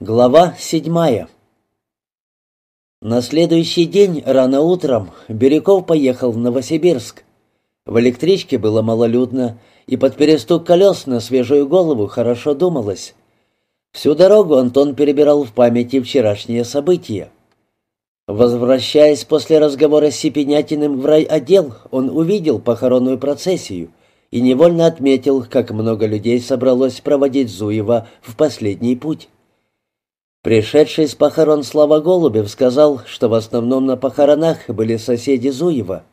Глава седьмая На следующий день рано утром Бирюков поехал в Новосибирск. В электричке было малолюдно, и под перестук колес на свежую голову хорошо думалось. Всю дорогу Антон перебирал в памяти вчерашние события. Возвращаясь после разговора с Сипенятиным в райотдел, он увидел похоронную процессию и невольно отметил, как много людей собралось проводить Зуева в последний путь. Пришедший с похорон Слава Голубев сказал, что в основном на похоронах были соседи Зуева.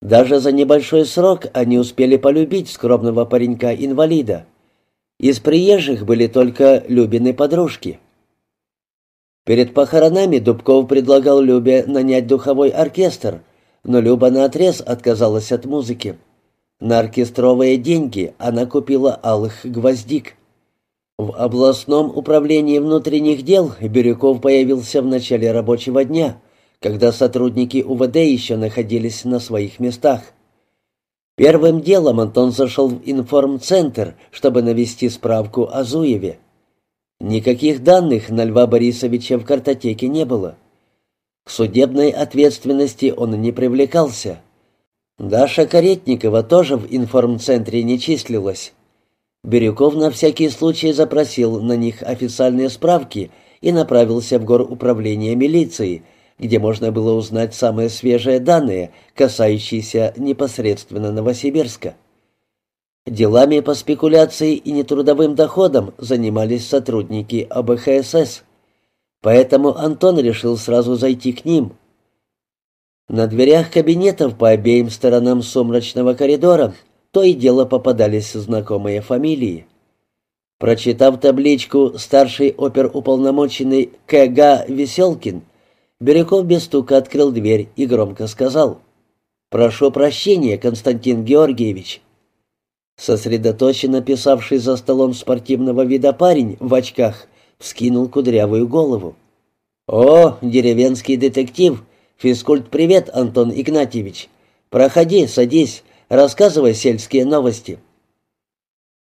Даже за небольшой срок они успели полюбить скромного паренька-инвалида. Из приезжих были только Любины подружки. Перед похоронами Дубков предлагал Любе нанять духовой оркестр, но Люба наотрез отказалась от музыки. На оркестровые деньги она купила алых гвоздик. В областном управлении внутренних дел Бирюков появился в начале рабочего дня, когда сотрудники УВД еще находились на своих местах. Первым делом Антон зашел в информцентр, чтобы навести справку о Зуеве. Никаких данных на Льва Борисовича в картотеке не было. К судебной ответственности он не привлекался. Даша Каретникова тоже в информцентре не числилась. Бирюков на всякий случай запросил на них официальные справки и направился в горуправление милиции, где можно было узнать самые свежие данные, касающиеся непосредственно Новосибирска. Делами по спекуляции и нетрудовым доходам занимались сотрудники АБХСС, поэтому Антон решил сразу зайти к ним. На дверях кабинетов по обеим сторонам сумрачного коридора то и дело попадались знакомые фамилии. Прочитав табличку «Старший оперуполномоченный К.Г. Веселкин», Бирюков без стука открыл дверь и громко сказал «Прошу прощения, Константин Георгиевич». Сосредоточенно писавший за столом спортивного вида парень в очках вскинул кудрявую голову. «О, деревенский детектив! Физкульт-привет, Антон Игнатьевич! Проходи, садись, Рассказывай сельские новости».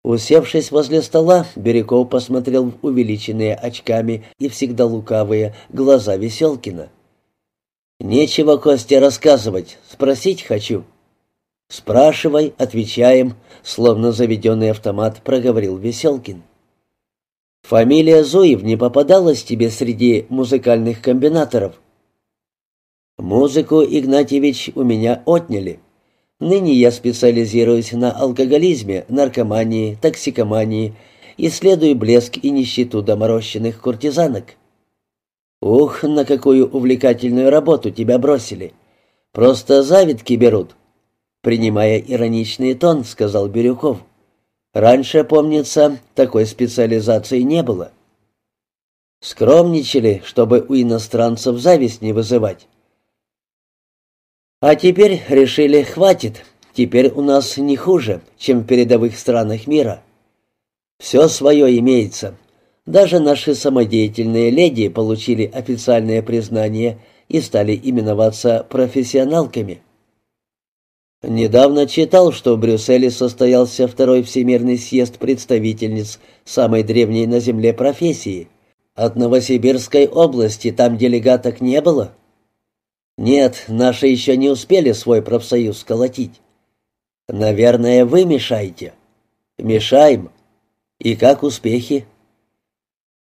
Усевшись возле стола, Бирюков посмотрел в увеличенные очками и всегда лукавые глаза Веселкина. «Нечего, Костя, рассказывать. Спросить хочу». «Спрашивай, отвечаем», — словно заведенный автомат проговорил Веселкин. «Фамилия Зуев не попадалась тебе среди музыкальных комбинаторов?» «Музыку, Игнатьевич, у меня отняли». Ныне я специализируюсь на алкоголизме, наркомании, токсикомании, исследую блеск и нищету доморощенных куртизанок. Ух, на какую увлекательную работу тебя бросили. Просто завидки берут. Принимая ироничный тон, сказал Бирюков. Раньше, помнится, такой специализации не было. Скромничали, чтобы у иностранцев зависть не вызывать. А теперь решили, хватит, теперь у нас не хуже, чем в передовых странах мира. Все свое имеется. Даже наши самодеятельные леди получили официальное признание и стали именоваться профессионалками. Недавно читал, что в Брюсселе состоялся второй Всемирный съезд представительниц самой древней на Земле профессии. От Новосибирской области там делегаток не было. Нет, наши еще не успели свой профсоюз сколотить. Наверное, вы мешаете. Мешаем. И как успехи?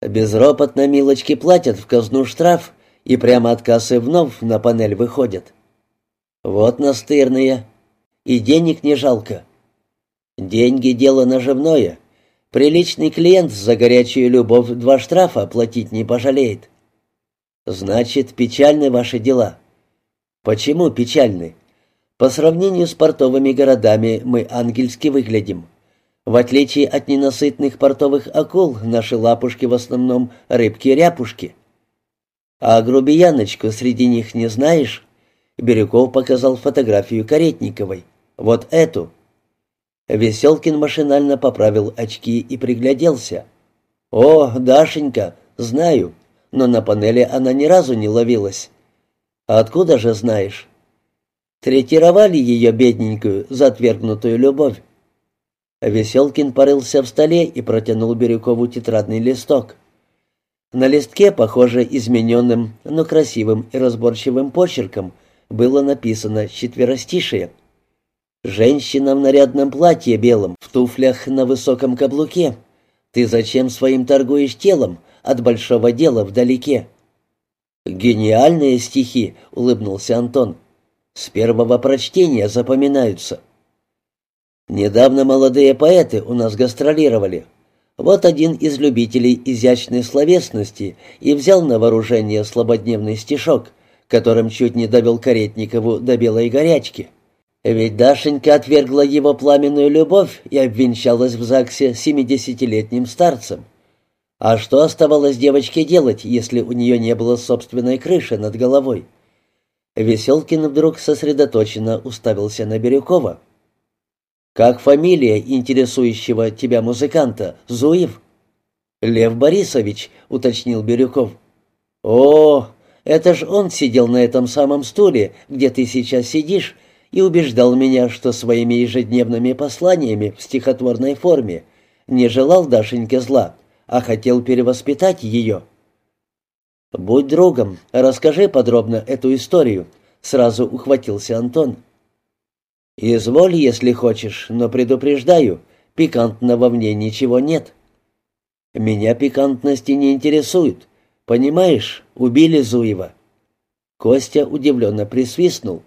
Безропотно милочки платят в казну штраф и прямо от кассы вновь на панель выходят. Вот настырные. И денег не жалко. Деньги — дело наживное. Приличный клиент за горячую любовь два штрафа платить не пожалеет. Значит, печальны ваши дела. Почему печальны? По сравнению с портовыми городами мы ангельски выглядим. В отличие от ненасытных портовых акул, наши лапушки в основном рыбки-ряпушки. А грубияночку среди них не знаешь? Бирюков показал фотографию Каретниковой. Вот эту. Веселкин машинально поправил очки и пригляделся. «О, Дашенька, знаю, но на панели она ни разу не ловилась. А откуда же знаешь? Третировали ее бедненькую за отвергнутую любовь. Веселкин порылся в столе и протянул Бирюкову тетрадный листок. На листке, похоже, измененным, но красивым и разборчивым почерком, было написано четверостишие. «Женщина в нарядном платье белом, в туфлях на высоком каблуке. Ты зачем своим торгуешь телом, от большого дела вдалеке?» «Гениальные стихи», — улыбнулся Антон. «С первого прочтения запоминаются». «Недавно молодые поэты у нас гастролировали. Вот один из любителей изящной словесности и взял на вооружение слабодневный стишок, которым чуть не довел Каретникову до белой горячки. Ведь Дашенька отвергла его пламенную любовь и обвенчалась в ЗАГСе семидесятилетним старцем. А что оставалось девочке делать, если у нее не было собственной крыши над головой? Веселкин вдруг сосредоточенно уставился на Бирюкова. «Как фамилия интересующего тебя музыканта? Зуев?» «Лев Борисович», — уточнил Бирюков. «О, это ж он сидел на этом самом стуле, где ты сейчас сидишь, и убеждал меня, что своими ежедневными посланиями в стихотворной форме не желал Дашеньке зла, а хотел перевоспитать ее». «Будь другом, расскажи подробно эту историю», — сразу ухватился Антон. «Изволь, если хочешь, но предупреждаю, пикантного в ней ничего нет». «Меня пикантности не интересуют. Понимаешь, убили Зуева». Костя удивленно присвистнул.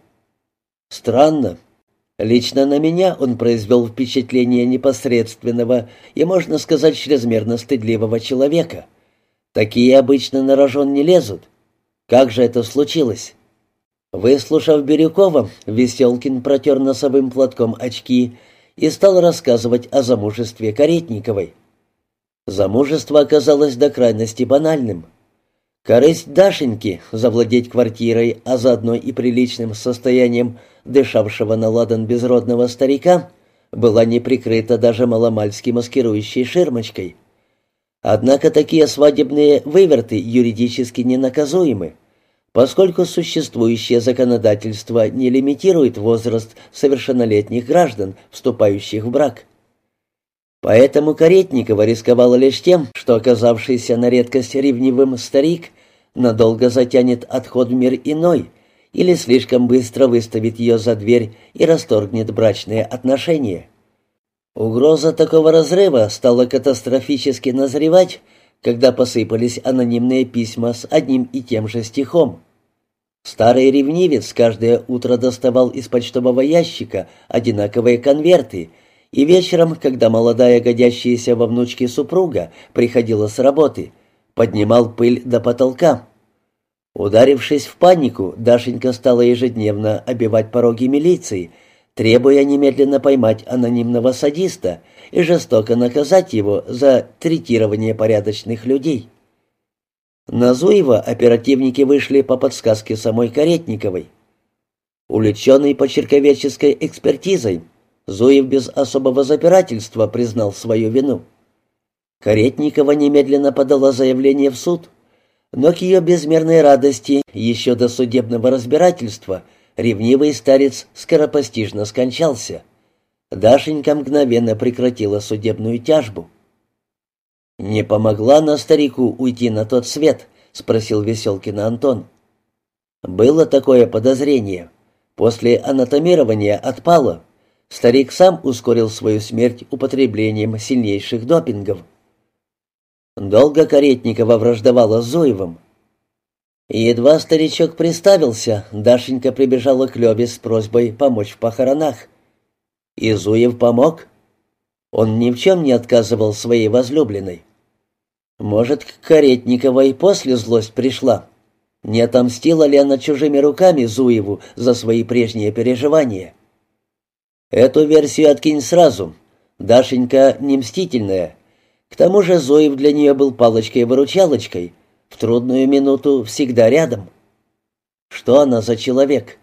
«Странно. Лично на меня он произвел впечатление непосредственного и, можно сказать, чрезмерно стыдливого человека. Такие обычно на рожон не лезут. Как же это случилось?» Выслушав Бирюкова, Веселкин протер носовым платком очки и стал рассказывать о замужестве Каретниковой. Замужество оказалось до крайности банальным. Корысть Дашеньки завладеть квартирой, а заодно и приличным состоянием дышавшего на ладан безродного старика, была не прикрыта даже маломальски маскирующей ширмочкой. Однако такие свадебные выверты юридически ненаказуемы поскольку существующее законодательство не лимитирует возраст совершеннолетних граждан, вступающих в брак. Поэтому Каретникова рисковала лишь тем, что оказавшийся на редкость ревнивым старик надолго затянет отход в мир иной или слишком быстро выставит ее за дверь и расторгнет брачные отношения. Угроза такого разрыва стала катастрофически назревать, когда посыпались анонимные письма с одним и тем же стихом. Старый ревнивец каждое утро доставал из почтового ящика одинаковые конверты, и вечером, когда молодая годящаяся во внучке супруга приходила с работы, поднимал пыль до потолка. Ударившись в панику, Дашенька стала ежедневно обивать пороги милиции, требуя немедленно поймать анонимного садиста и жестоко наказать его за третирование порядочных людей. На Зуева оперативники вышли по подсказке самой Каретниковой. Увлеченный почерковедческой экспертизой, Зуев без особого запирательства признал свою вину. Каретникова немедленно подала заявление в суд, но к ее безмерной радости еще до судебного разбирательства – ревнивый старец скоропостижно скончался. Дашенька мгновенно прекратила судебную тяжбу. «Не помогла на старику уйти на тот свет?» — спросил Веселкина Антон. «Было такое подозрение. После анатомирования отпало. Старик сам ускорил свою смерть употреблением сильнейших допингов. Долго Каретникова враждовала Зоевым. Едва старичок приставился, Дашенька прибежала к Леве с просьбой помочь в похоронах. Изуев помог. Он ни в чем не отказывал своей возлюбленной. Может, к Каретниковой после злость пришла. Не отомстила ли она чужими руками Зуеву за свои прежние переживания? Эту версию откинь сразу. Дашенька не мстительная. К тому же Зуев для нее был палочкой-выручалочкой — в трудную минуту всегда рядом. Что она за человек?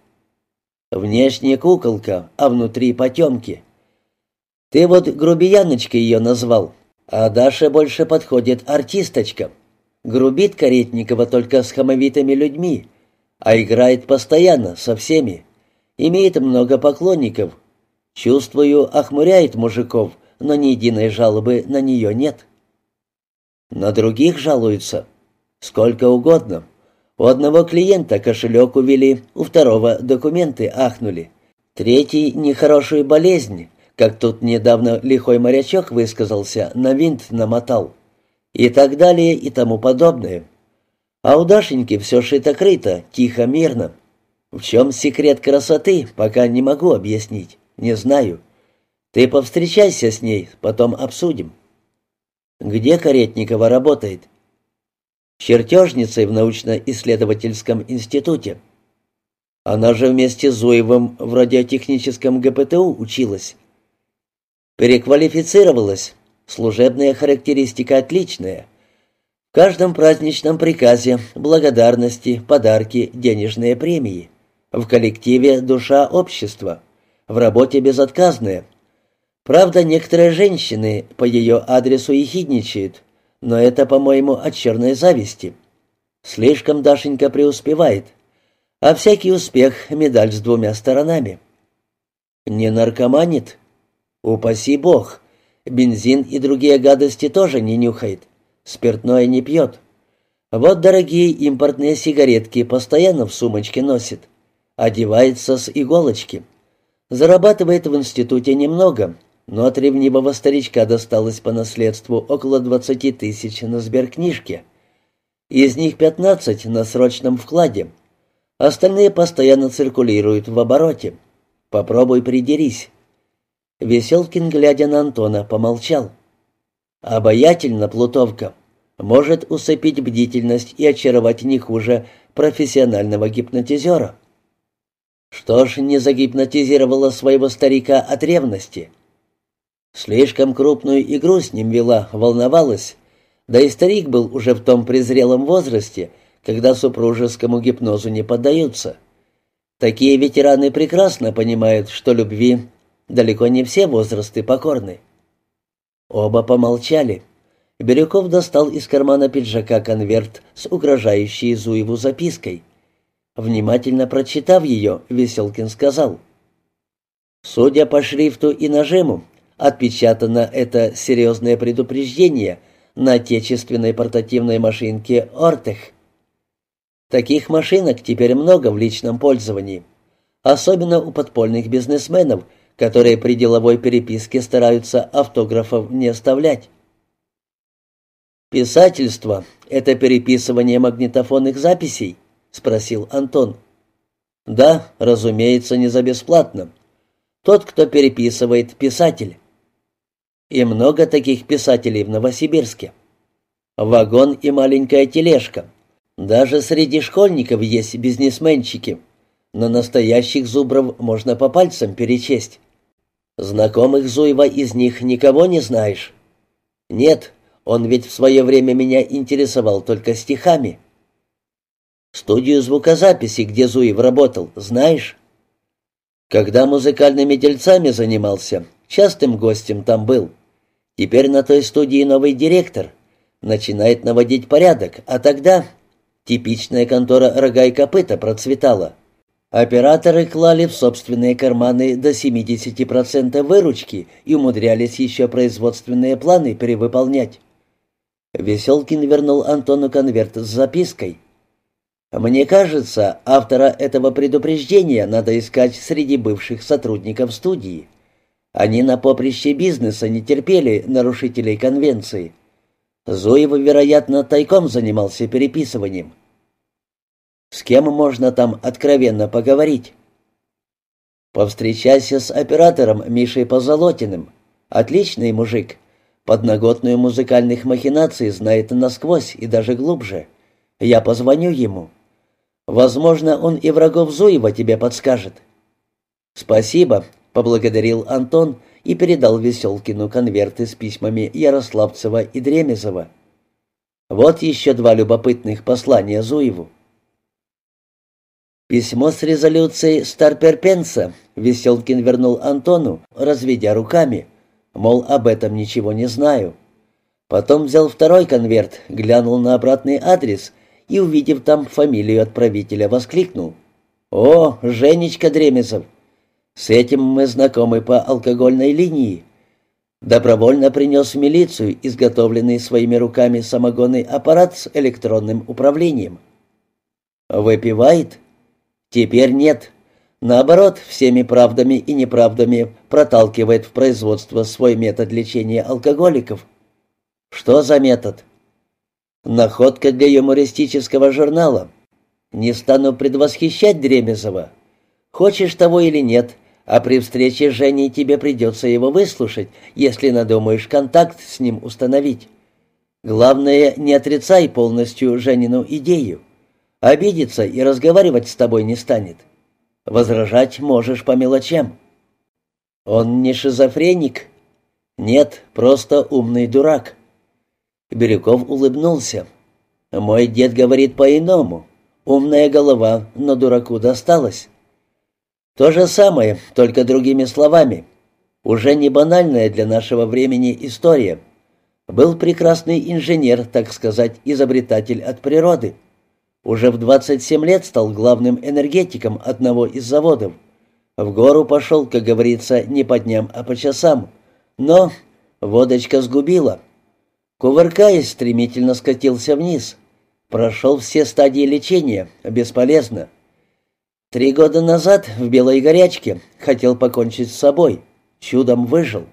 Внешне куколка, а внутри потемки. Ты вот грубияночкой ее назвал, а Даша больше подходит артисточка. Грубит Каретникова только с хамовитыми людьми, а играет постоянно со всеми. Имеет много поклонников. Чувствую, охмуряет мужиков, но ни единой жалобы на нее нет. На других жалуются. Сколько угодно. У одного клиента кошелек увели, у второго документы ахнули. Третий — нехорошую болезнь, как тут недавно лихой морячок высказался, на винт намотал. И так далее, и тому подобное. А у Дашеньки все шито-крыто, тихо, мирно. В чем секрет красоты, пока не могу объяснить, не знаю. Ты повстречайся с ней, потом обсудим. Где Каретникова работает? Чертежницей в научно-исследовательском институте. Она же вместе с Зуевым в радиотехническом ГПТУ училась. Переквалифицировалась. Служебная характеристика отличная. В каждом праздничном приказе благодарности, подарки, денежные премии. В коллективе душа общества. В работе безотказная. Правда, некоторые женщины по ее адресу ехидничают, но это, по-моему, от черной зависти. Слишком Дашенька преуспевает. А всякий успех — медаль с двумя сторонами. Не наркоманит? Упаси бог. Бензин и другие гадости тоже не нюхает. Спиртное не пьет. Вот дорогие импортные сигаретки постоянно в сумочке носит. Одевается с иголочки. Зарабатывает в институте немного, но от ревнивого старичка досталось по наследству около двадцати тысяч на сберкнижке. Из них пятнадцать на срочном вкладе. Остальные постоянно циркулируют в обороте. Попробуй придерись. Веселкин, глядя на Антона, помолчал. Обаятельно, Плутовка. Может усыпить бдительность и очаровать не хуже профессионального гипнотизера. Что ж, не загипнотизировала своего старика от ревности. Слишком крупную игру с ним вела, волновалась. Да и старик был уже в том презрелом возрасте, когда супружескому гипнозу не поддаются. Такие ветераны прекрасно понимают, что любви далеко не все возрасты покорны. Оба помолчали. Бирюков достал из кармана пиджака конверт с угрожающей Зуеву запиской. Внимательно прочитав ее, Веселкин сказал. «Судя по шрифту и нажиму, Отпечатано это серьезное предупреждение на отечественной портативной машинке «Ортех». Таких машинок теперь много в личном пользовании, особенно у подпольных бизнесменов, которые при деловой переписке стараются автографов не оставлять. «Писательство — это переписывание магнитофонных записей?» — спросил Антон. «Да, разумеется, не за бесплатно. Тот, кто переписывает, писатель. И много таких писателей в Новосибирске. Вагон и маленькая тележка. Даже среди школьников есть бизнесменчики. Но настоящих зубров можно по пальцам перечесть. Знакомых Зуева из них никого не знаешь? Нет, он ведь в свое время меня интересовал только стихами. Студию звукозаписи, где Зуев работал, знаешь? Когда музыкальными дельцами занимался, частым гостем там был. Теперь на той студии новый директор. Начинает наводить порядок, а тогда типичная контора рога и копыта процветала. Операторы клали в собственные карманы до 70% выручки и умудрялись еще производственные планы перевыполнять. Веселкин вернул Антону конверт с запиской. «Мне кажется, автора этого предупреждения надо искать среди бывших сотрудников студии. Они на поприще бизнеса не терпели нарушителей конвенции. Зуев, вероятно, тайком занимался переписыванием. С кем можно там откровенно поговорить? Повстречайся с оператором Мишей Позолотиным. Отличный мужик. Подноготную музыкальных махинаций знает насквозь и даже глубже. Я позвоню ему. Возможно, он и врагов Зуева тебе подскажет. Спасибо, поблагодарил Антон и передал Веселкину конверты с письмами Ярославцева и Дремезова. Вот еще два любопытных послания Зуеву. Письмо с резолюцией Старперпенса Веселкин вернул Антону, разведя руками, мол, об этом ничего не знаю. Потом взял второй конверт, глянул на обратный адрес и, увидев там фамилию отправителя, воскликнул. «О, Женечка Дремезов! С этим мы знакомы по алкогольной линии. Добровольно принес в милицию изготовленный своими руками самогонный аппарат с электронным управлением. Выпивает? Теперь нет. Наоборот, всеми правдами и неправдами проталкивает в производство свой метод лечения алкоголиков. Что за метод? Находка для юмористического журнала. Не стану предвосхищать Дремезова. Хочешь того или нет, а при встрече с Женей тебе придется его выслушать, если надумаешь контакт с ним установить. Главное, не отрицай полностью Женину идею. Обидится и разговаривать с тобой не станет. Возражать можешь по мелочам. Он не шизофреник? Нет, просто умный дурак. Бирюков улыбнулся. Мой дед говорит по-иному. Умная голова, но дураку досталось. То же самое, только другими словами. Уже не банальная для нашего времени история. Был прекрасный инженер, так сказать, изобретатель от природы. Уже в 27 лет стал главным энергетиком одного из заводов. В гору пошел, как говорится, не по дням, а по часам. Но водочка сгубила. Кувыркаясь, стремительно скатился вниз. Прошел все стадии лечения, бесполезно. Три года назад в белой горячке хотел покончить с собой. Чудом выжил.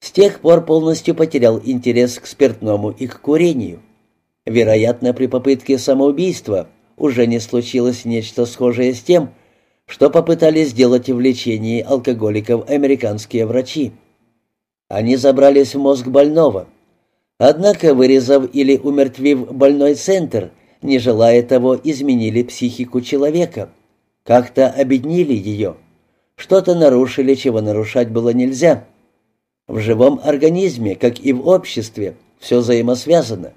С тех пор полностью потерял интерес к спиртному и к курению. Вероятно, при попытке самоубийства уже не случилось нечто схожее с тем, что попытались сделать в лечении алкоголиков американские врачи. Они забрались в мозг больного. Однако, вырезав или умертвив больной центр, не желая того, изменили психику человека. Как-то обеднили ее. Что-то нарушили, чего нарушать было нельзя. В живом организме, как и в обществе, все взаимосвязано.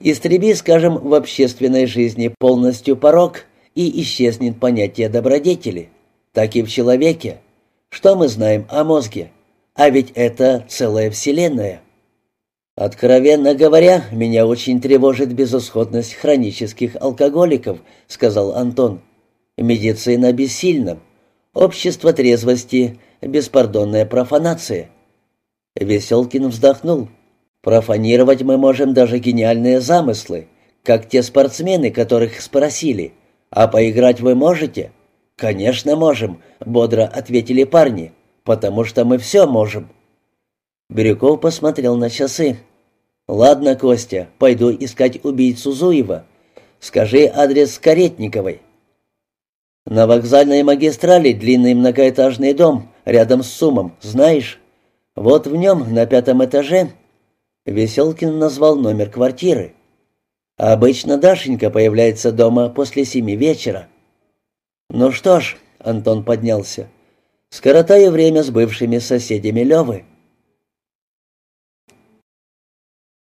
Истреби, скажем, в общественной жизни полностью порог, и исчезнет понятие добродетели. Так и в человеке. Что мы знаем о мозге? А ведь это целая вселенная. «Откровенно говоря, меня очень тревожит безысходность хронических алкоголиков», — сказал Антон. «Медицина бессильна. Общество трезвости — беспардонная профанация». Веселкин вздохнул. Профанировать мы можем даже гениальные замыслы, как те спортсмены, которых спросили. А поиграть вы можете? Конечно, можем, бодро ответили парни, потому что мы все можем. Бирюков посмотрел на часы. «Ладно, Костя, пойду искать убийцу Зуева. Скажи адрес Каретниковой». «На вокзальной магистрали длинный многоэтажный дом, рядом с Сумом, знаешь? Вот в нем, на пятом этаже, Веселкин назвал номер квартиры. Обычно Дашенька появляется дома после семи вечера. «Ну что ж», — Антон поднялся, — «скоротаю время с бывшими соседями Левы».